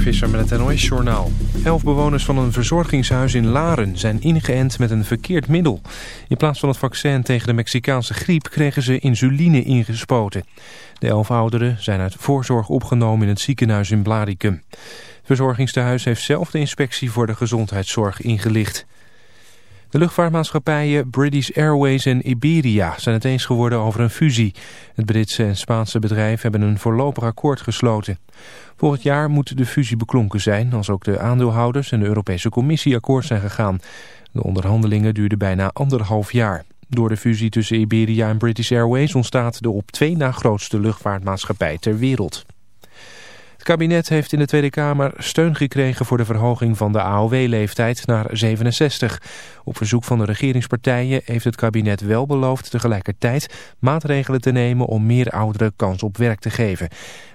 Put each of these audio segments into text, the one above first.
Visser met het NOS Journaal. Elf bewoners van een verzorgingshuis in Laren zijn ingeënt met een verkeerd middel. In plaats van het vaccin tegen de Mexicaanse griep kregen ze insuline ingespoten. De elf ouderen zijn uit voorzorg opgenomen in het ziekenhuis in Blaricum. Het verzorgingstehuis heeft zelf de inspectie voor de gezondheidszorg ingelicht. De luchtvaartmaatschappijen British Airways en Iberia zijn het eens geworden over een fusie. Het Britse en Spaanse bedrijf hebben een voorlopig akkoord gesloten. Volgend jaar moet de fusie beklonken zijn als ook de aandeelhouders en de Europese Commissie akkoord zijn gegaan. De onderhandelingen duurden bijna anderhalf jaar. Door de fusie tussen Iberia en British Airways ontstaat de op twee na grootste luchtvaartmaatschappij ter wereld. Kabinet heeft in de Tweede Kamer steun gekregen voor de verhoging van de AOW-leeftijd naar 67. Op verzoek van de regeringspartijen heeft het kabinet wel beloofd tegelijkertijd maatregelen te nemen om meer ouderen kans op werk te geven.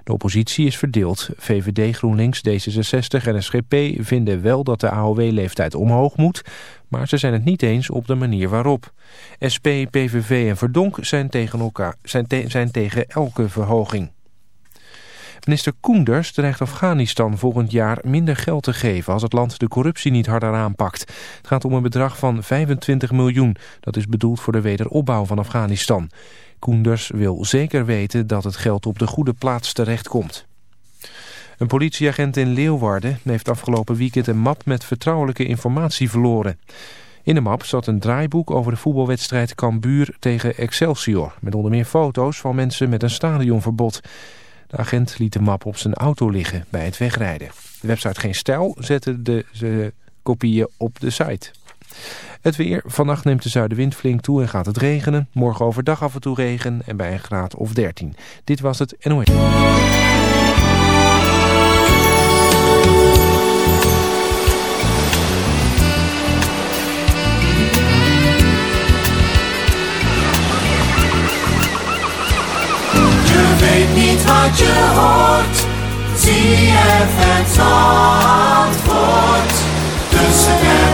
De oppositie is verdeeld. VVD, GroenLinks, D66 en SGP vinden wel dat de AOW-leeftijd omhoog moet, maar ze zijn het niet eens op de manier waarop. SP, PVV en Verdonk zijn tegen, elkaar, zijn, zijn tegen elke verhoging. Minister Koenders dreigt Afghanistan volgend jaar minder geld te geven als het land de corruptie niet harder aanpakt. Het gaat om een bedrag van 25 miljoen. Dat is bedoeld voor de wederopbouw van Afghanistan. Koenders wil zeker weten dat het geld op de goede plaats terechtkomt. Een politieagent in Leeuwarden heeft afgelopen weekend een map met vertrouwelijke informatie verloren. In de map zat een draaiboek over de voetbalwedstrijd Cambuur tegen Excelsior... met onder meer foto's van mensen met een stadionverbod. Agent liet de map op zijn auto liggen bij het wegrijden. De website Geen Stijl zette de, de kopieën op de site. Het weer. Vannacht neemt de zuidenwind flink toe en gaat het regenen. Morgen overdag af en toe regen en bij een graad of 13. Dit was het NOS. Wat je hoort. ZFM Zandvoort. Tussen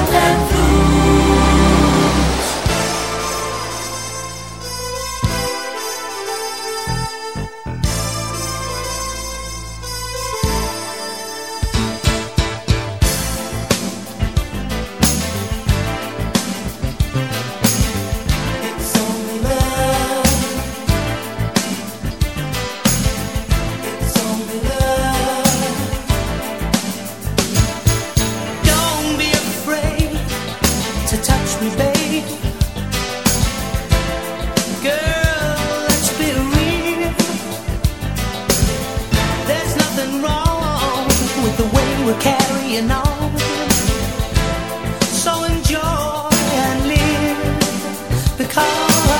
because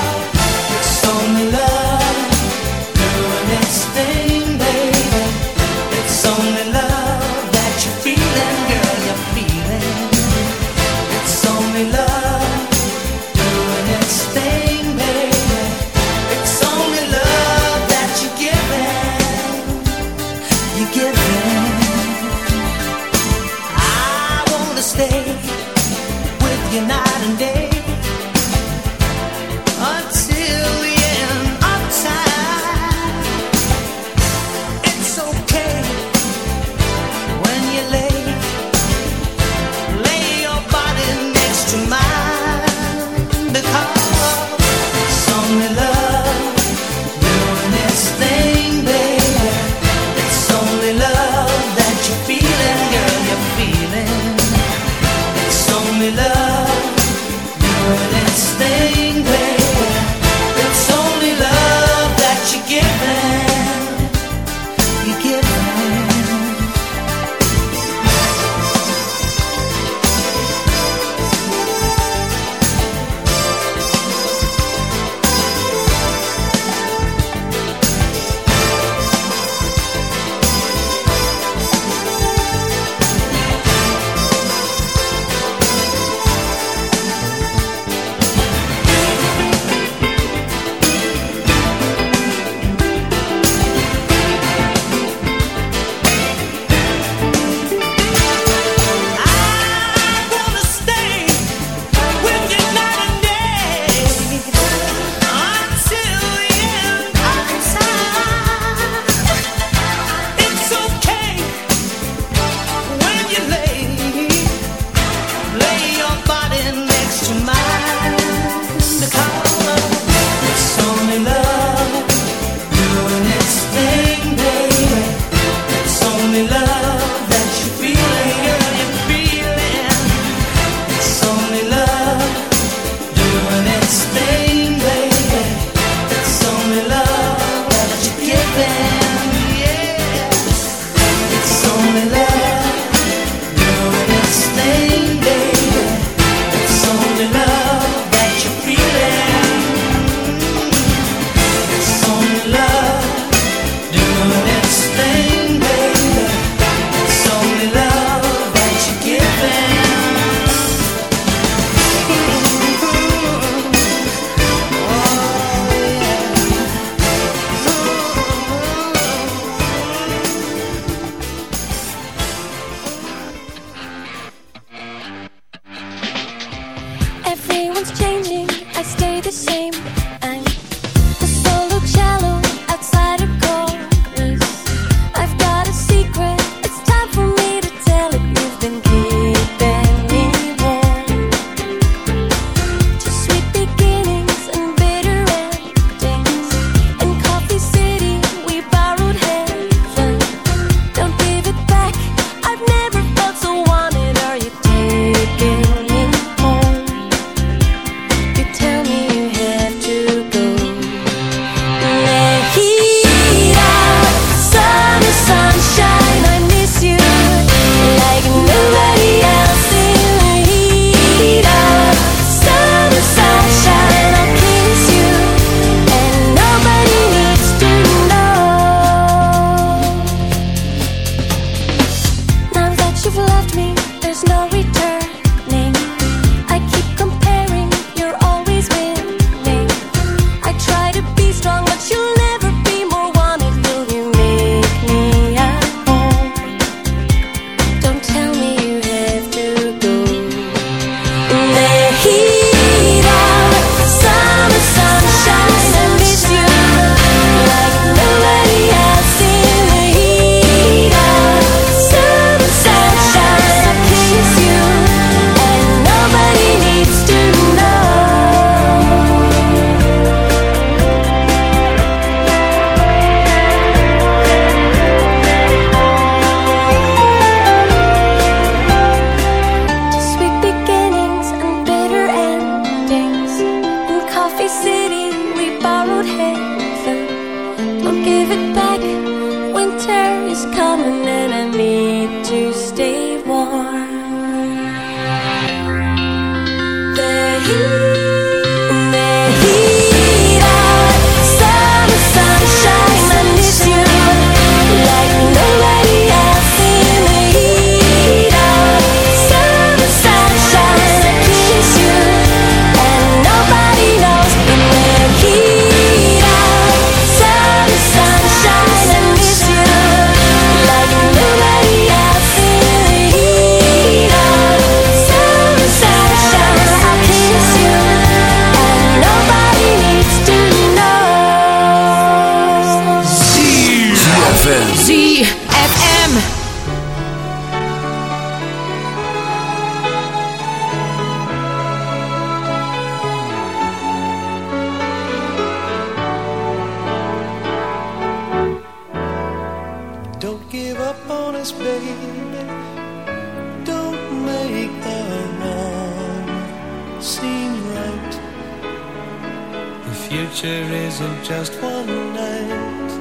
just one night.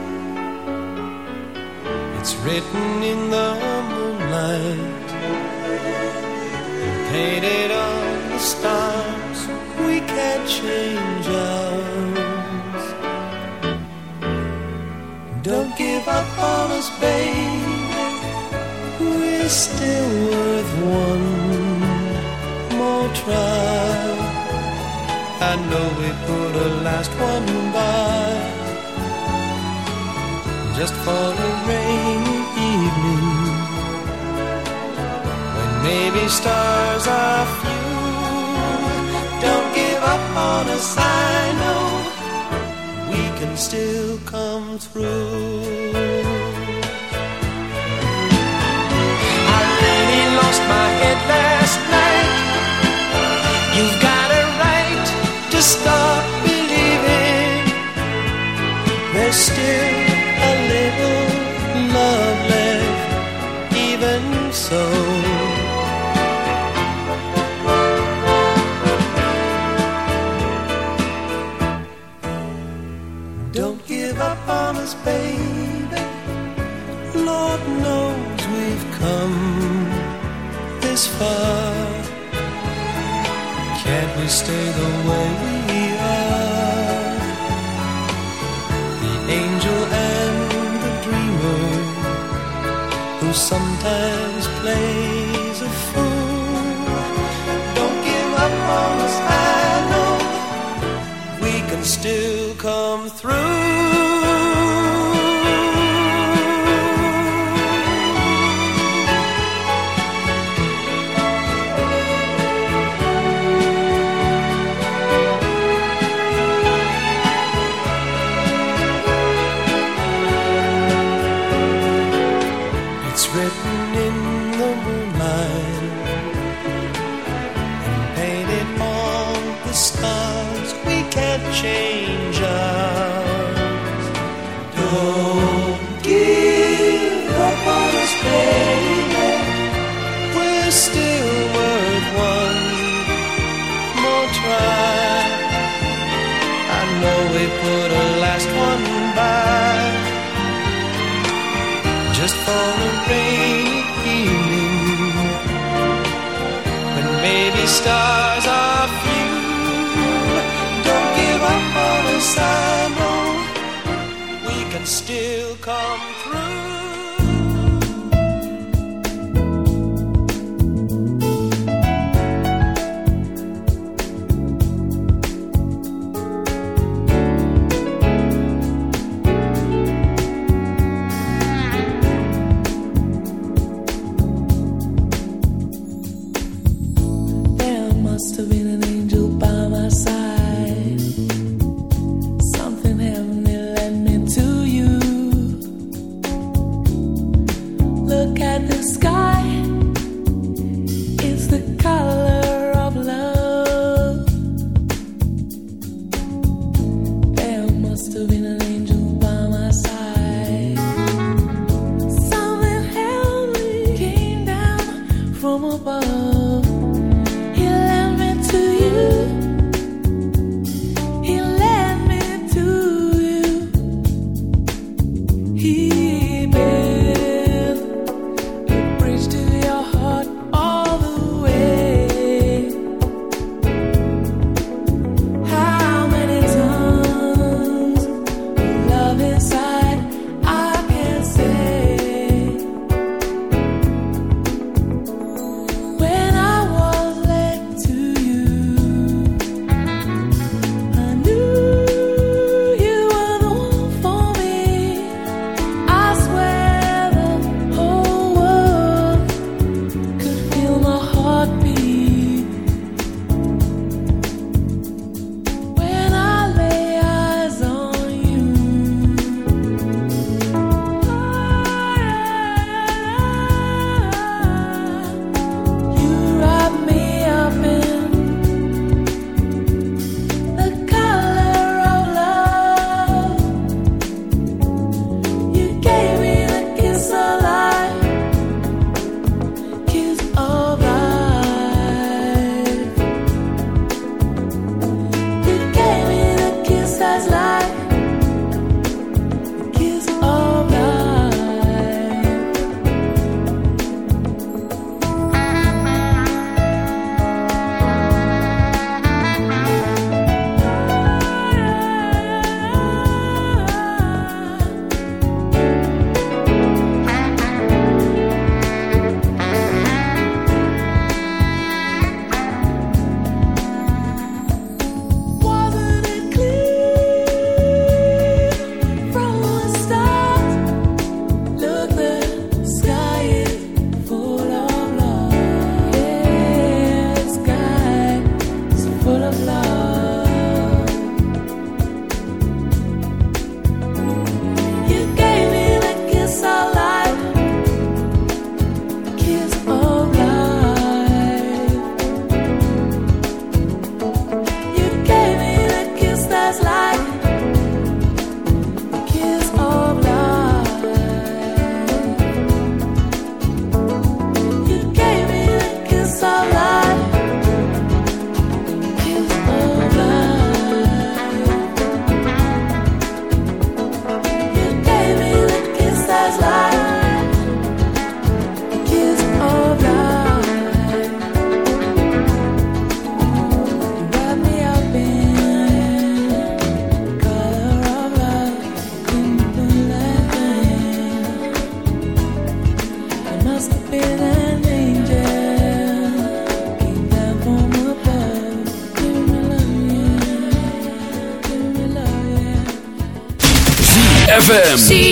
It's written in the moonlight, painted on the stars. We can't change ours. Don't give up on us, babe. We're still worth one more try. I know we put a last one just for a rainy evening when maybe stars are few. Don't give up on us, I know we can still come through. I really lost my head last night. You've got a right to stop believing. There's still Don't give up on us, baby. Lord knows we've come this far. Can't we stay the way we are? The angel and the dreamer who sometimes through. ZFM.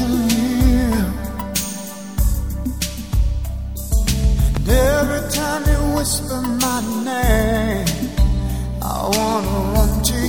And every time you whisper my name, I wanna run to you.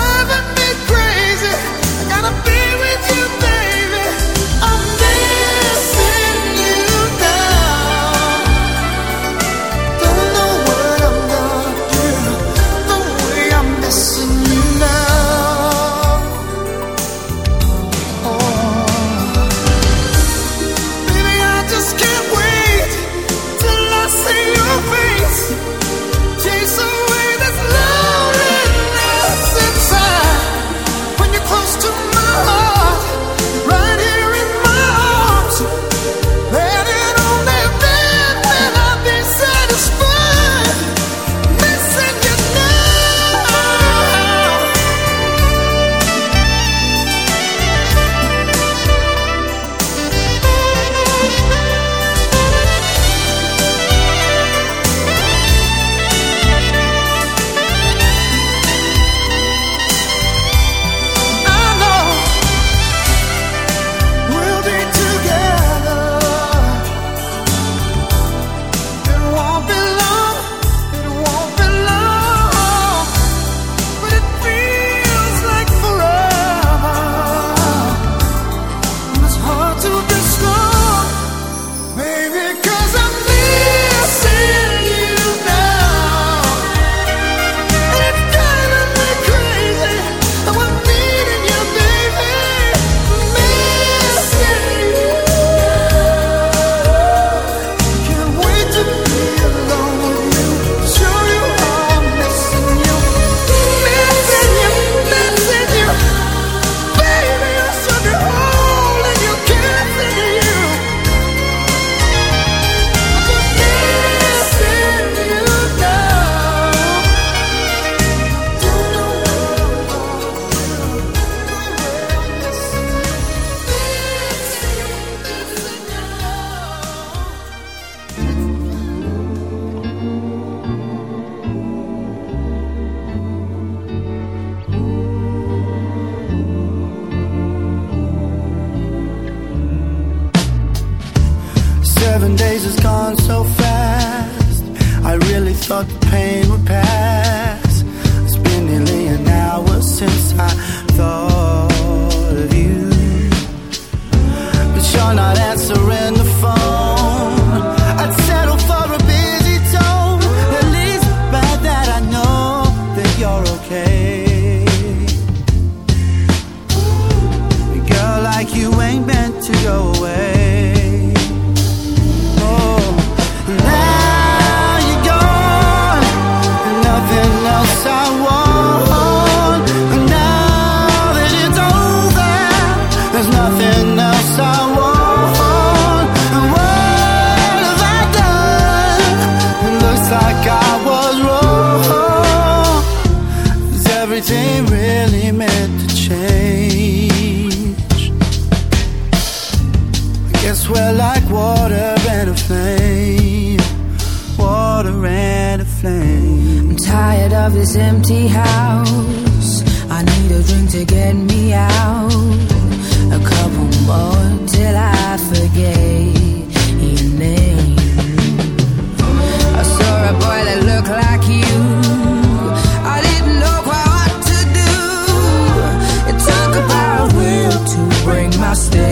And break my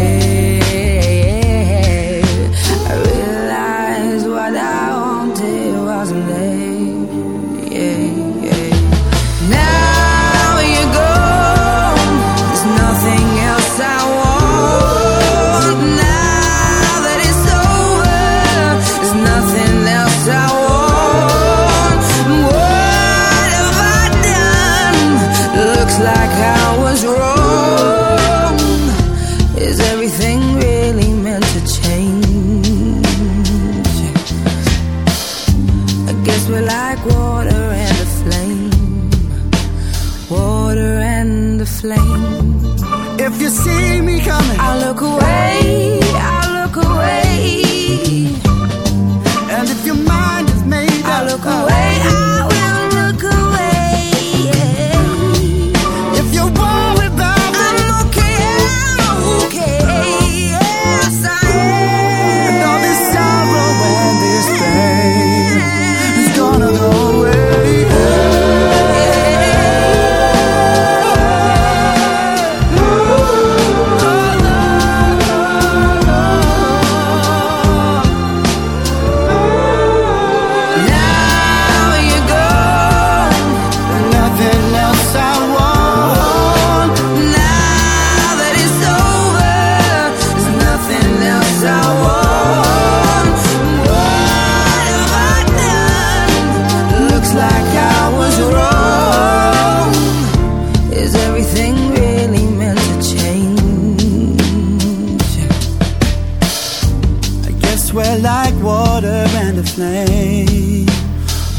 like water and a flame.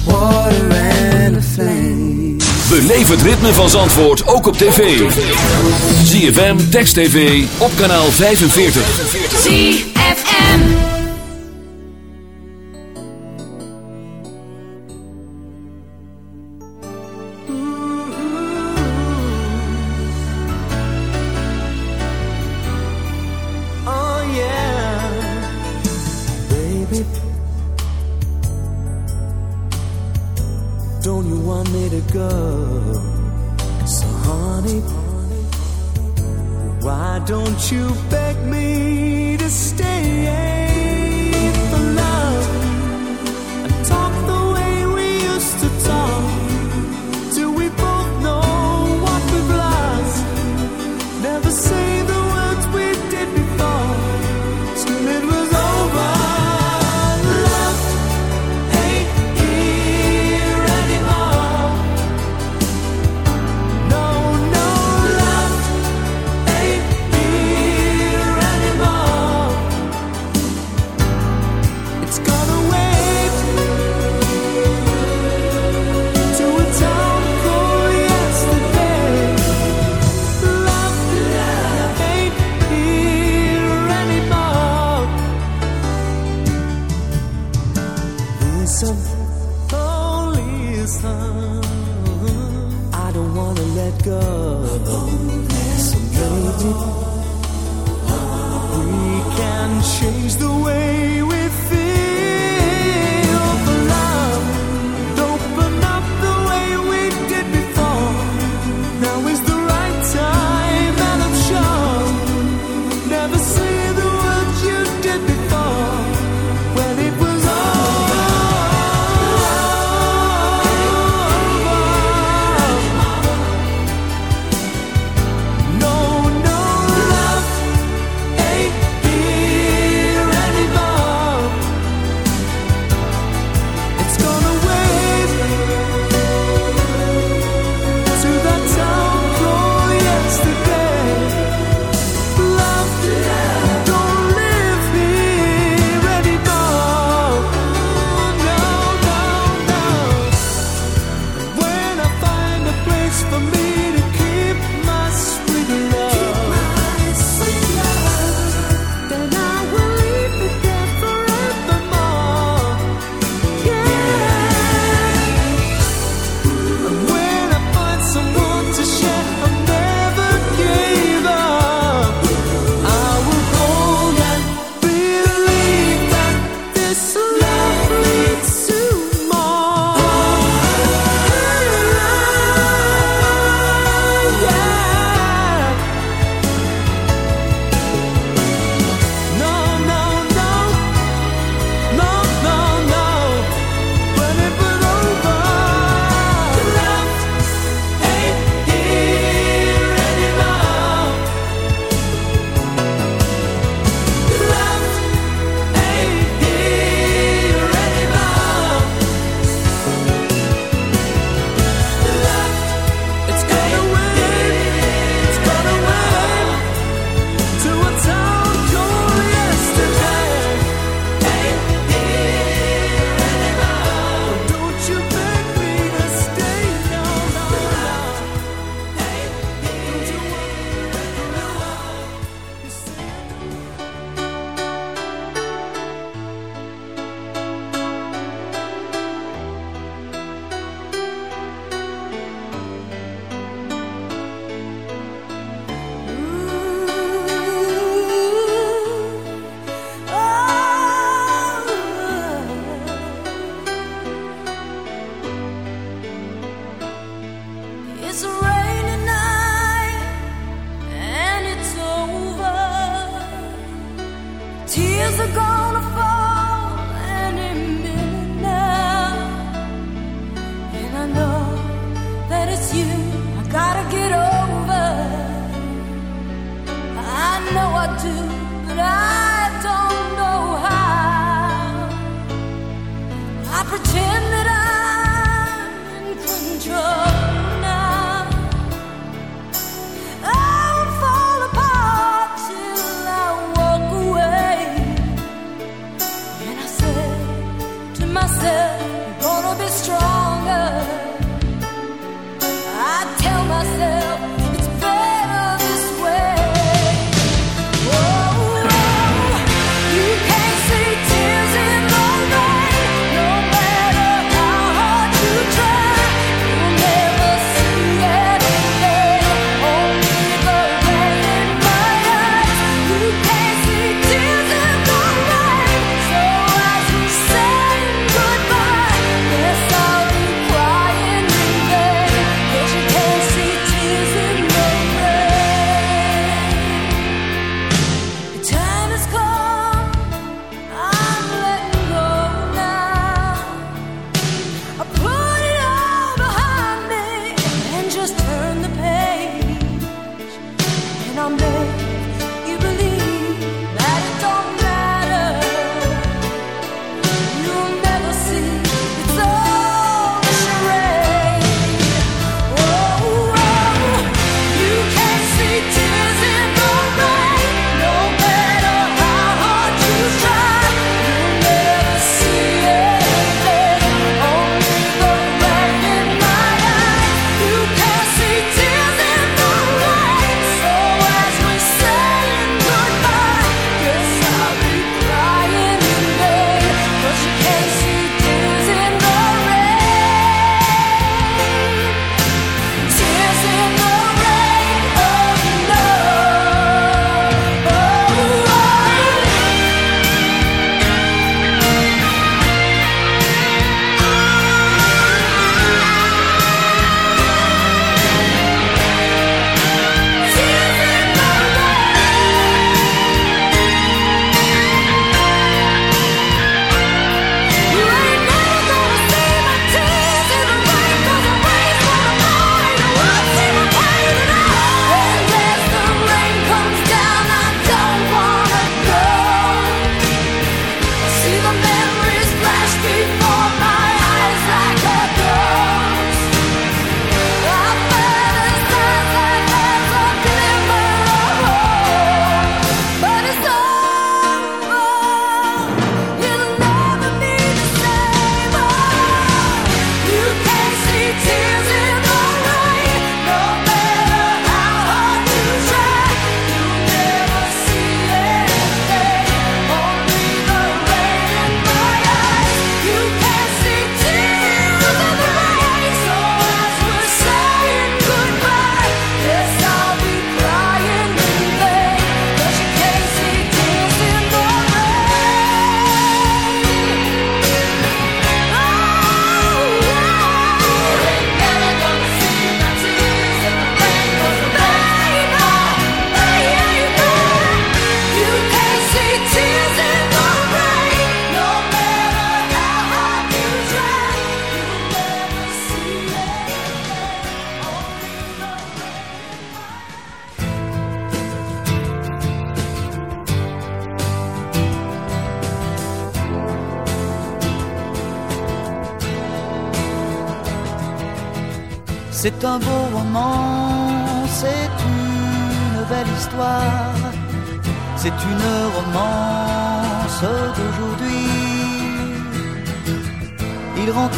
Water and a flame. Beleef het ritme van Zandvoort ook op tv. ZFM Text TV op kanaal 45. 45.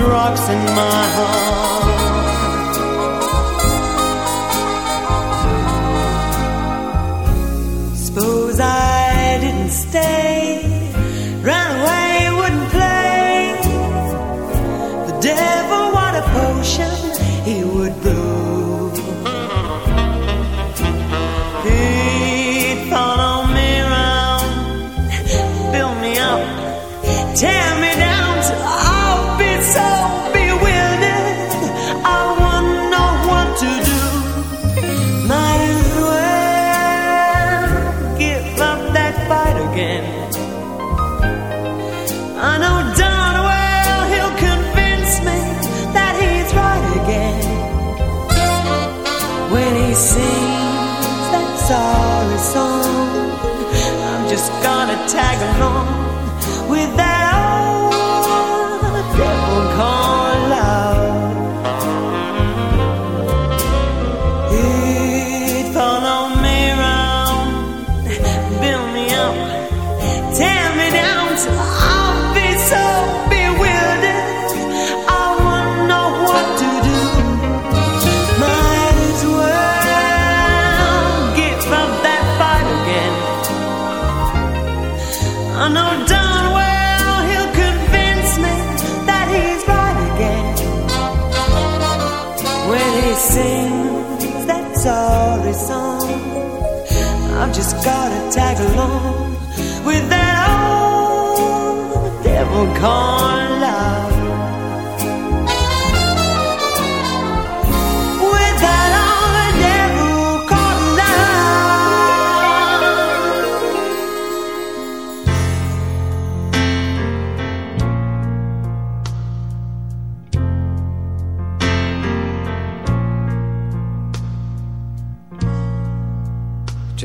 rocks in my heart. Suppose I didn't stay, ran away, wouldn't play. The devil, what a potion he would brew. He'd follow me around, fill me up, tear me tag gotta tag along with that old devil called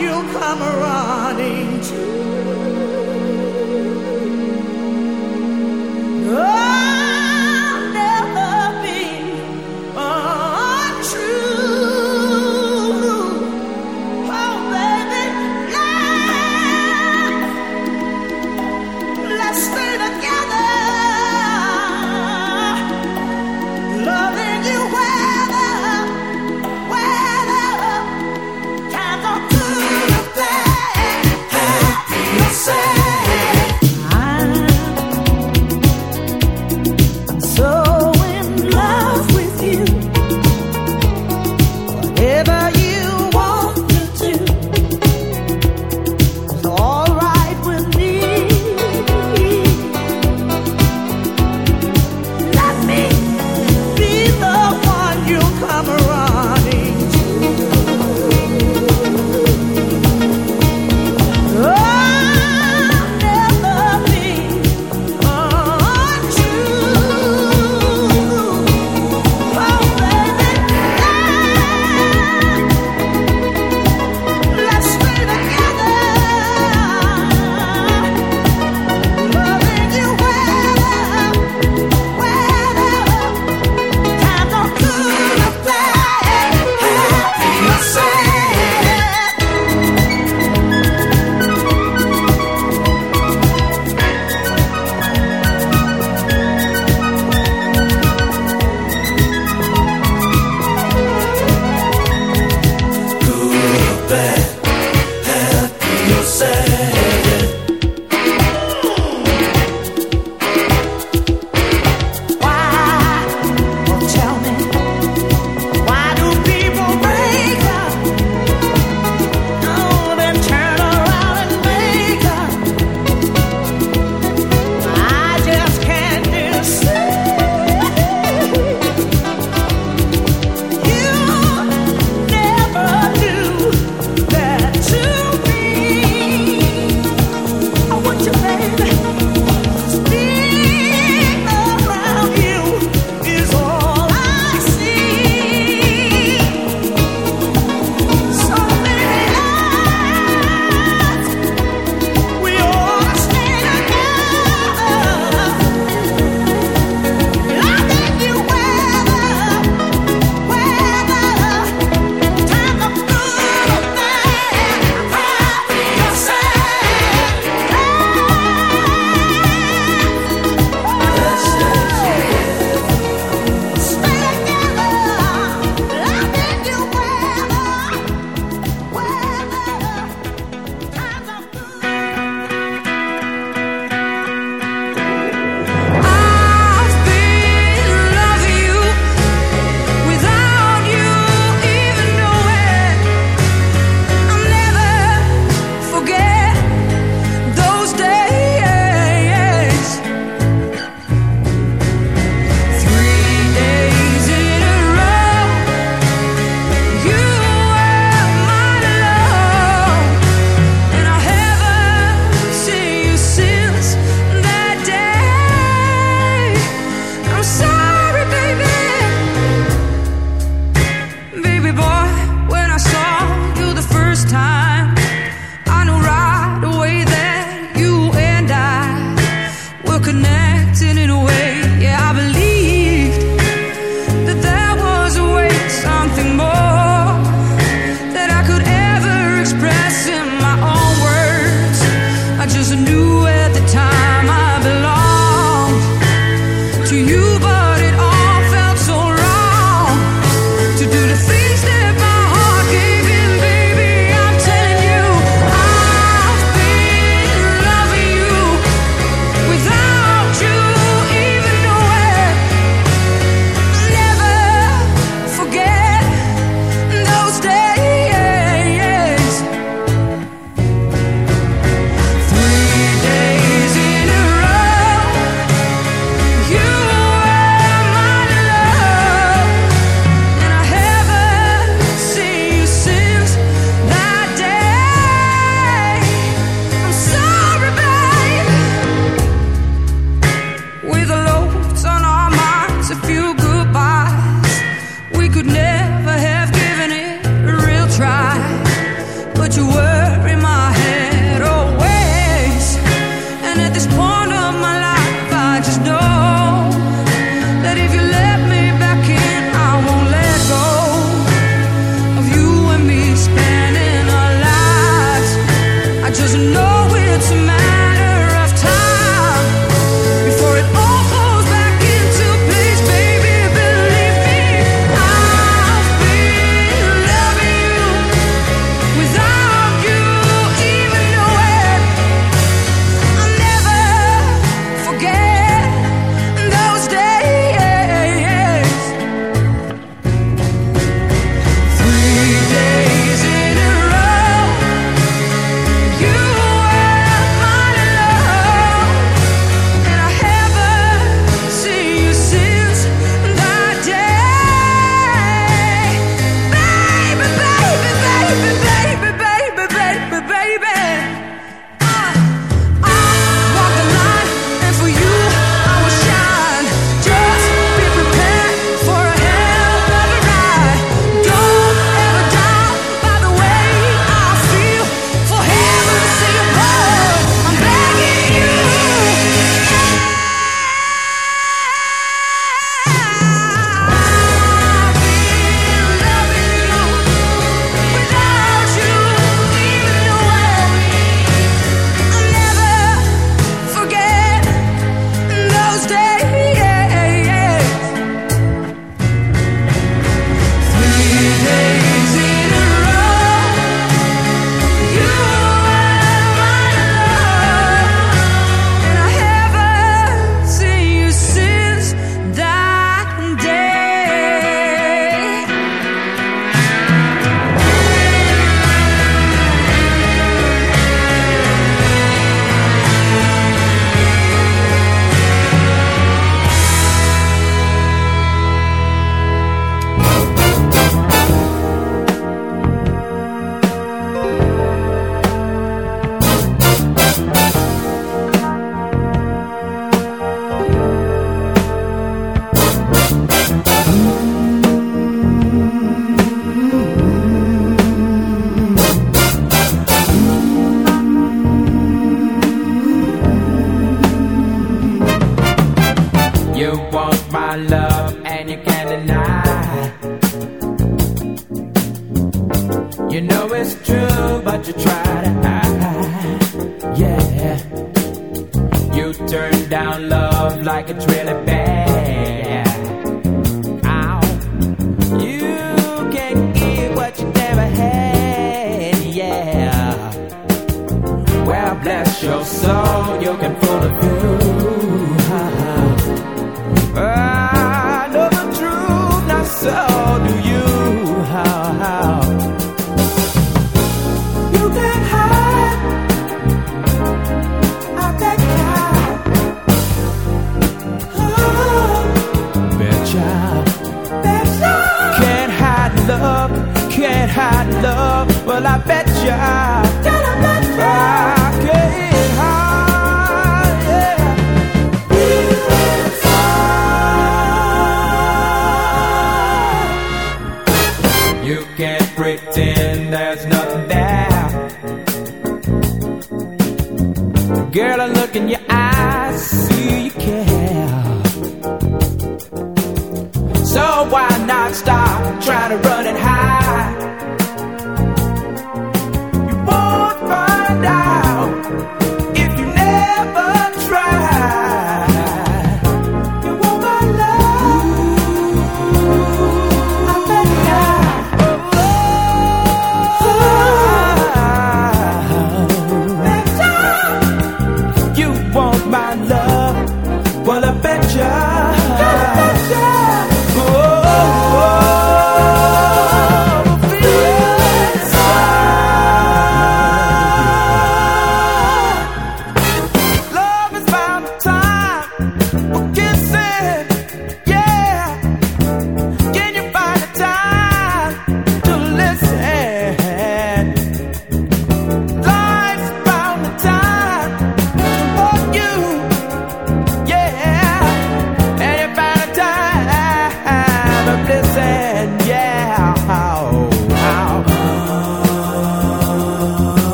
you'll come running to. I'll oh.